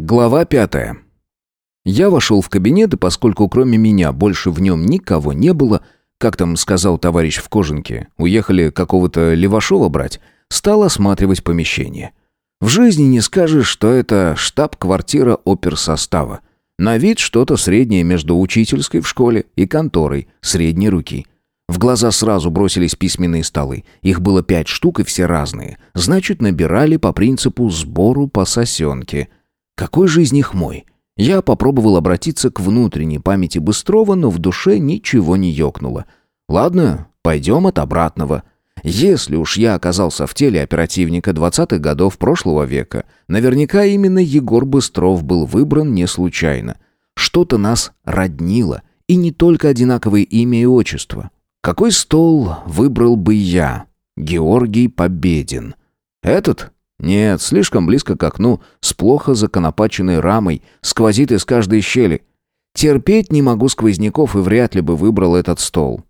Глава пятая. Я вошел в кабинет, и поскольку кроме меня больше в нем никого не было, как там сказал товарищ в кожанке, уехали какого-то Левашова брать, стал осматривать помещение. В жизни не скажешь, что это штаб-квартира оперсостава. На вид что-то среднее между учительской в школе и конторой средней руки. В глаза сразу бросились письменные столы. Их было пять штук и все разные. Значит, набирали по принципу сбору по сосенке – какой же из них мой? Я попробовал обратиться к внутренней памяти Быстрова, но в душе ничего не ёкнуло. Ладно, пойдем от обратного. Если уж я оказался в теле оперативника 20-х годов прошлого века, наверняка именно Егор Быстров был выбран не случайно. Что-то нас роднило, и не только одинаковое имя и отчество. Какой стол выбрал бы я? Георгий Победин. Этот? Нет, слишком близко к окну, с плохо законопаченной рамой, сквозит из каждой щели. Терпеть не могу сквозняков и вряд ли бы выбрал этот стол.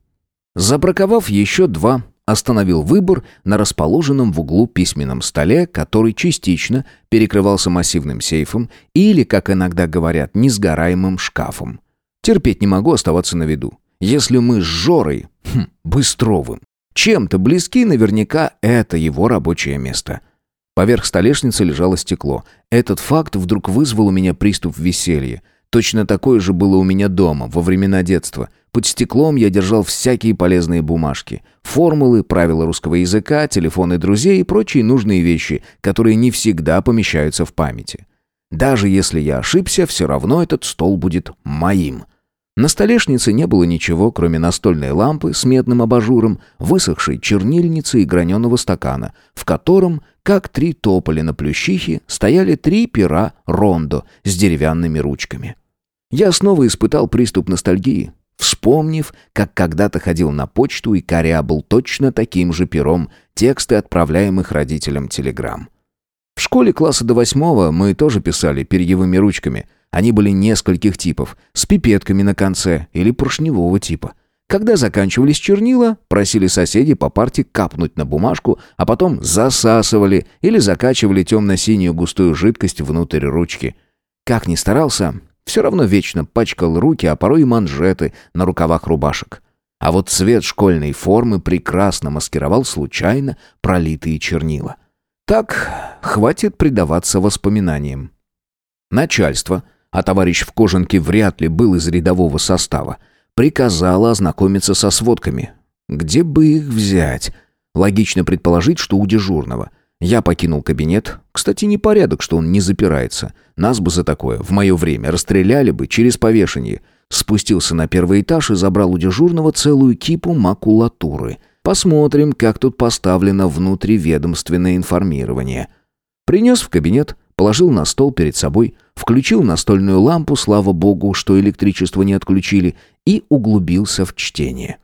Забраковав еще два, остановил выбор на расположенном в углу письменном столе, который частично перекрывался массивным сейфом или, как иногда говорят, несгораемым шкафом. Терпеть не могу оставаться на виду. Если мы с Жорой, хм, Быстровым, чем-то близки, наверняка это его рабочее место. Поверх столешницы лежало стекло. Этот факт вдруг вызвал у меня приступ веселья. Точно такое же было у меня дома, во времена детства. Под стеклом я держал всякие полезные бумажки. Формулы, правила русского языка, телефоны друзей и прочие нужные вещи, которые не всегда помещаются в памяти. Даже если я ошибся, все равно этот стол будет моим. На столешнице не было ничего, кроме настольной лампы с медным абажуром, высохшей чернильницы и граненого стакана, в котором, как три тополя на плющихе, стояли три пера рондо с деревянными ручками. Я снова испытал приступ ностальгии, вспомнив, как когда-то ходил на почту и корябал точно таким же пером тексты отправляемых родителям телеграмм. В школе класса до восьмого мы тоже писали перьевыми ручками – они были нескольких типов, с пипетками на конце или поршневого типа. Когда заканчивались чернила, просили соседей по парте капнуть на бумажку, а потом засасывали или закачивали темно-синюю густую жидкость внутрь ручки. Как ни старался, все равно вечно пачкал руки, а порой и манжеты на рукавах рубашек. А вот цвет школьной формы прекрасно маскировал случайно пролитые чернила. Так, хватит предаваться воспоминаниям. Начальство — а товарищ в кожанке вряд ли был из рядового состава, приказала ознакомиться со сводками. Где бы их взять? Логично предположить, что у дежурного. Я покинул кабинет. Кстати, непорядок, что он не запирается. Нас бы за такое в мое время расстреляли бы через повешение. Спустился на первый этаж и забрал у дежурного целую кипу макулатуры. Посмотрим, как тут поставлено внутриведомственное информирование. Принес в кабинет, положил на стол перед собой, включил настольную лампу, слава богу, что электричество не отключили, и углубился в чтение.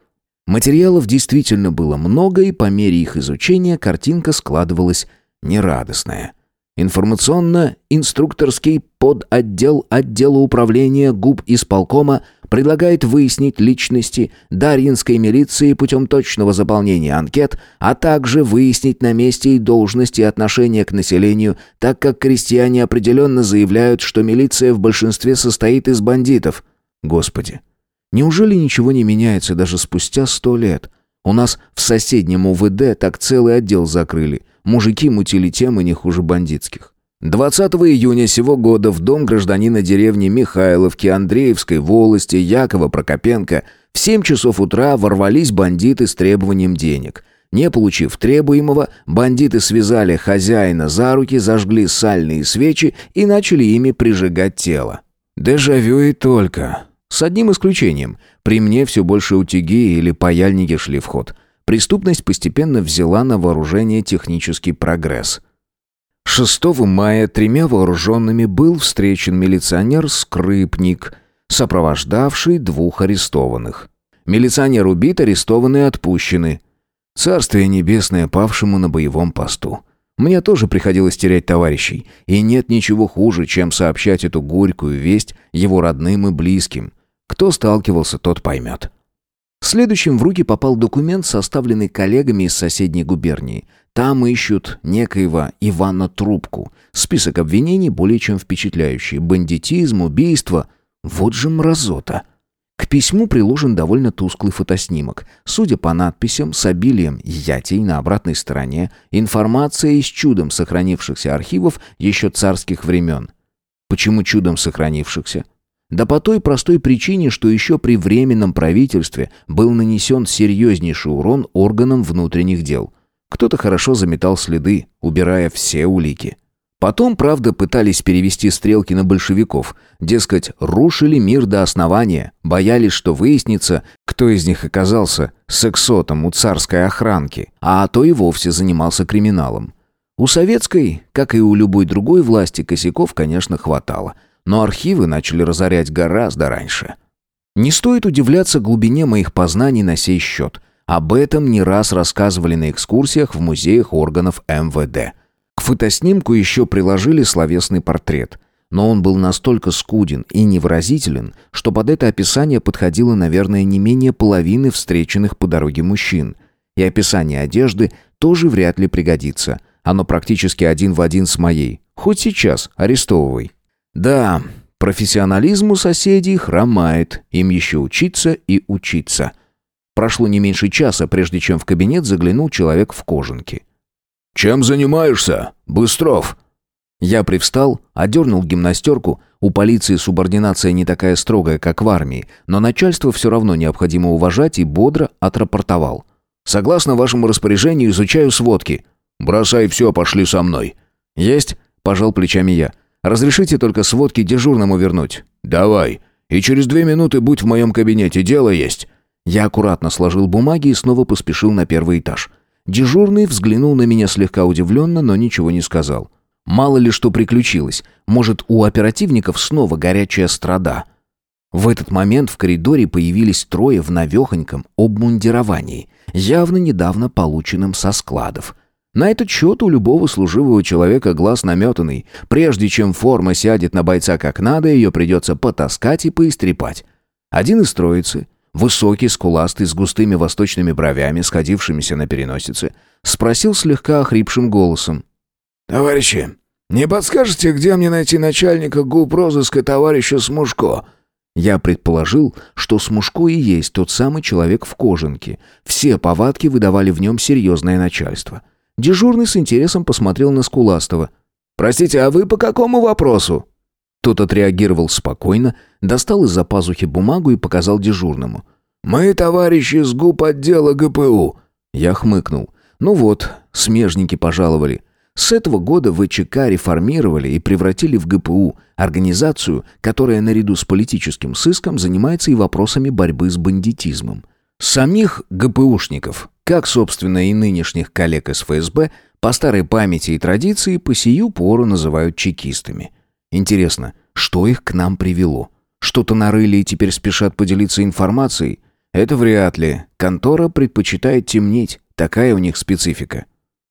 Материалов действительно было много, и по мере их изучения картинка складывалась нерадостная. Информационно-инструкторский подотдел отдела управления губ исполкома предлагает выяснить личности Дарьинской милиции путем точного заполнения анкет, а также выяснить на месте и должности и отношения к населению, так как крестьяне определенно заявляют, что милиция в большинстве состоит из бандитов. Господи, неужели ничего не меняется даже спустя сто лет? У нас в соседнем УВД так целый отдел закрыли. Мужики мутили темы не хуже бандитских. 20 июня сего года в дом гражданина деревни Михайловки Андреевской волости Якова Прокопенко в 7 часов утра ворвались бандиты с требованием денег. Не получив требуемого, бандиты связали хозяина за руки, зажгли сальные свечи и начали ими прижигать тело. Дежавю и только. С одним исключением. При мне все больше утюги или паяльники шли в ход. Преступность постепенно взяла на вооружение технический прогресс – 6 мая тремя вооруженными был встречен милиционер-скрипник, сопровождавший двух арестованных. Милиционер убит, арестованные отпущены. Царствие небесное павшему на боевом посту. Мне тоже приходилось терять товарищей, и нет ничего хуже, чем сообщать эту горькую весть его родным и близким. Кто сталкивался, тот поймет. Следующим в руки попал документ, составленный коллегами из соседней губернии. Там ищут некоего Ивана Трубку. Список обвинений более чем впечатляющий. Бандитизм, убийство. Вот же мразота. К письму приложен довольно тусклый фотоснимок. Судя по надписям с обилием ятей на обратной стороне, информация из чудом сохранившихся архивов еще царских времен. Почему чудом сохранившихся? Да по той простой причине, что еще при Временном правительстве был нанесен серьезнейший урон органам внутренних дел. Кто-то хорошо заметал следы, убирая все улики. Потом, правда, пытались перевести стрелки на большевиков. Дескать, рушили мир до основания, боялись, что выяснится, кто из них оказался сексотом у царской охранки, а то и вовсе занимался криминалом. У советской, как и у любой другой власти, косяков, конечно, хватало. Но архивы начали разорять гораздо раньше. Не стоит удивляться глубине моих познаний на сей счет. Об этом не раз рассказывали на экскурсиях в музеях органов МВД. К фотоснимку еще приложили словесный портрет. Но он был настолько скуден и невыразителен, что под это описание подходило, наверное, не менее половины встреченных по дороге мужчин. И описание одежды тоже вряд ли пригодится. Оно практически один в один с моей. Хоть сейчас арестовывай. Да, профессионализм у соседей хромает. Им еще учиться и учиться. Прошло не меньше часа, прежде чем в кабинет заглянул человек в кожанке. «Чем занимаешься, Быстров?» Я привстал, одернул гимнастерку. У полиции субординация не такая строгая, как в армии, но начальство все равно необходимо уважать и бодро отрапортовал. «Согласно вашему распоряжению, изучаю сводки». «Бросай все, пошли со мной». «Есть», — пожал плечами я. «Разрешите только сводки дежурному вернуть». «Давай. И через две минуты будь в моем кабинете, дело есть». Я аккуратно сложил бумаги и снова поспешил на первый этаж. Дежурный взглянул на меня слегка удивленно, но ничего не сказал. Мало ли что приключилось. Может, у оперативников снова горячая страда. В этот момент в коридоре появились трое в навехоньком обмундировании, явно недавно полученном со складов. На этот счет у любого служивого человека глаз наметанный. Прежде чем форма сядет на бойца как надо, ее придется потаскать и поистрепать. Один из троицы, Высокий, скуластый, с густыми восточными бровями, сходившимися на переносице, спросил слегка охрипшим голосом. «Товарищи, не подскажете, где мне найти начальника губ розыска товарища Смушко?» Я предположил, что Смушко и есть тот самый человек в кожанке. Все повадки выдавали в нем серьезное начальство. Дежурный с интересом посмотрел на Скуластого. «Простите, а вы по какому вопросу?» Тот отреагировал спокойно, достал из-за пазухи бумагу и показал дежурному. «Мы, товарищи, с губ отдела ГПУ». Я хмыкнул. «Ну вот, смежники пожаловали. С этого года ВЧК реформировали и превратили в ГПУ организацию, которая наряду с политическим сыском занимается и вопросами борьбы с бандитизмом. Самих ГПУшников, как, собственно, и нынешних коллег из ФСБ, по старой памяти и традиции по сию пору называют чекистами. Интересно, что их к нам привело? Что-то нарыли и теперь спешат поделиться информацией? Это вряд ли. Контора предпочитает темнеть. Такая у них специфика.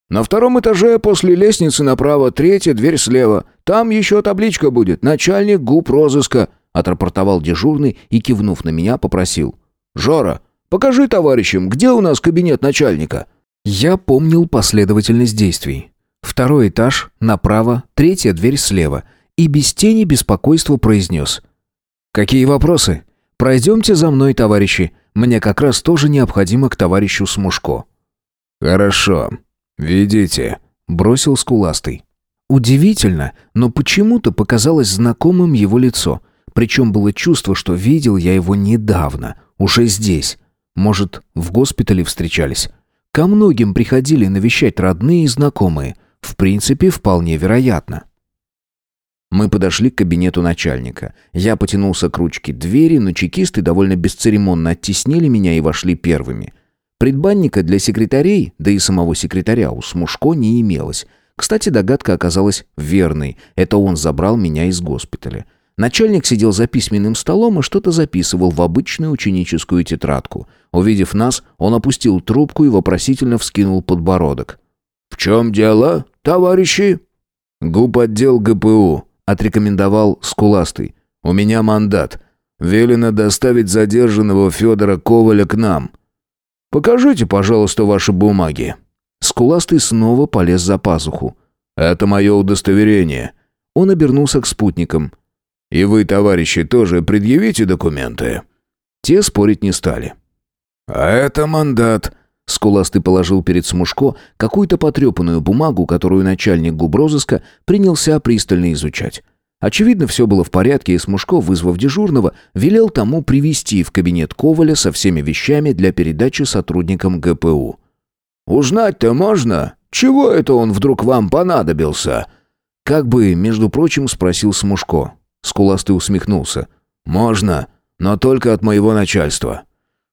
На втором этаже после лестницы направо, третья дверь слева. Там еще табличка будет. Начальник губ розыска. Отрапортовал дежурный и, кивнув на меня, попросил. «Жора, покажи товарищам, где у нас кабинет начальника?» Я помнил последовательность действий. Второй этаж, направо, третья дверь слева и без тени беспокойства произнес. «Какие вопросы? Пройдемте за мной, товарищи. Мне как раз тоже необходимо к товарищу Смушко». «Хорошо. Ведите», — бросил скуластый. Удивительно, но почему-то показалось знакомым его лицо. Причем было чувство, что видел я его недавно, уже здесь. Может, в госпитале встречались. Ко многим приходили навещать родные и знакомые. В принципе, вполне вероятно. Мы подошли к кабинету начальника. Я потянулся к ручке двери, но чекисты довольно бесцеремонно оттеснили меня и вошли первыми. Предбанника для секретарей, да и самого секретаря у Смушко не имелось. Кстати, догадка оказалась верной. Это он забрал меня из госпиталя. Начальник сидел за письменным столом и что-то записывал в обычную ученическую тетрадку. Увидев нас, он опустил трубку и вопросительно вскинул подбородок. «В чем дело, товарищи?» «Губ отдел ГПУ», отрекомендовал Скуластый. «У меня мандат. Велено доставить задержанного Федора Коваля к нам. Покажите, пожалуйста, ваши бумаги». Скуластый снова полез за пазуху. «Это мое удостоверение». Он обернулся к спутникам. «И вы, товарищи, тоже предъявите документы?» Те спорить не стали. «А это мандат», Скуластый положил перед Смушко какую-то потрепанную бумагу, которую начальник губрозыска принялся пристально изучать. Очевидно, все было в порядке, и Смушко, вызвав дежурного, велел тому привести в кабинет Коваля со всеми вещами для передачи сотрудникам ГПУ. «Узнать-то можно? Чего это он вдруг вам понадобился?» Как бы, между прочим, спросил Смушко. Скуластый усмехнулся. «Можно, но только от моего начальства».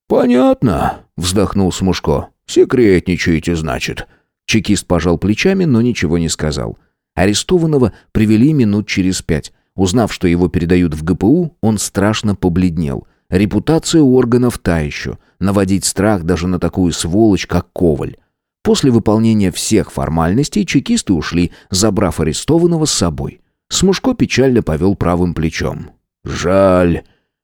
«Понятно», — вздохнул Смушко. «Секретничаете, значит». Чекист пожал плечами, но ничего не сказал. Арестованного привели минут через пять. Узнав, что его передают в ГПУ, он страшно побледнел. Репутация органов та еще. Наводить страх даже на такую сволочь, как Коваль. После выполнения всех формальностей чекисты ушли, забрав арестованного с собой. Смушко печально повел правым плечом. «Жаль.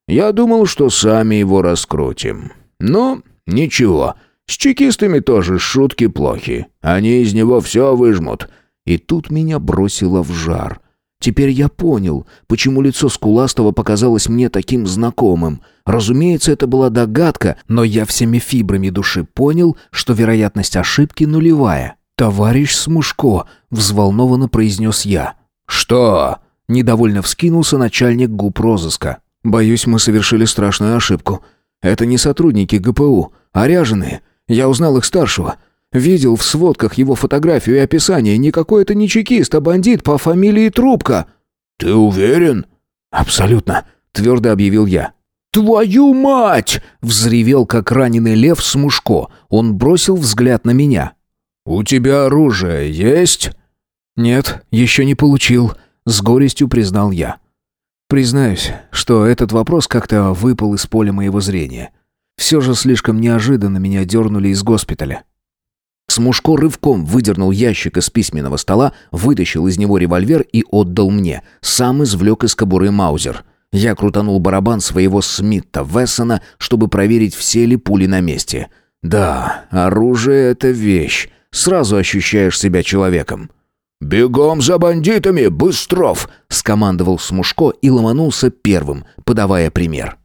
Я думал, что сами его раскрутим. Но ничего, с чекистами тоже шутки плохи. Они из него все выжмут». И тут меня бросило в жар. Теперь я понял, почему лицо Скуластого показалось мне таким знакомым. Разумеется, это была догадка, но я всеми фибрами души понял, что вероятность ошибки нулевая. «Товарищ Смушко», — взволнованно произнес я. «Что?» — недовольно вскинулся начальник губ розыска. «Боюсь, мы совершили страшную ошибку. Это не сотрудники ГПУ, а ряженые. Я узнал их старшего. Видел в сводках его фотографию и описание. Никакой это не чекист, а бандит по фамилии Трубка». «Ты уверен?» «Абсолютно», — твердо объявил я. «Твою мать!» — взревел, как раненый лев Смушко. Он бросил взгляд на меня. «У тебя оружие есть?» «Нет, еще не получил», — с горестью признал я. Признаюсь, что этот вопрос как-то выпал из поля моего зрения. Все же слишком неожиданно меня дернули из госпиталя. Смушко рывком выдернул ящик из письменного стола, вытащил из него револьвер и отдал мне. Сам извлек из кобуры маузер. Я крутанул барабан своего Смитта Вессона, чтобы проверить, все ли пули на месте. Да, оружие — это вещь. Сразу ощущаешь себя человеком. «Бегом за бандитами, Быстров!» — скомандовал Смушко и ломанулся первым, подавая пример.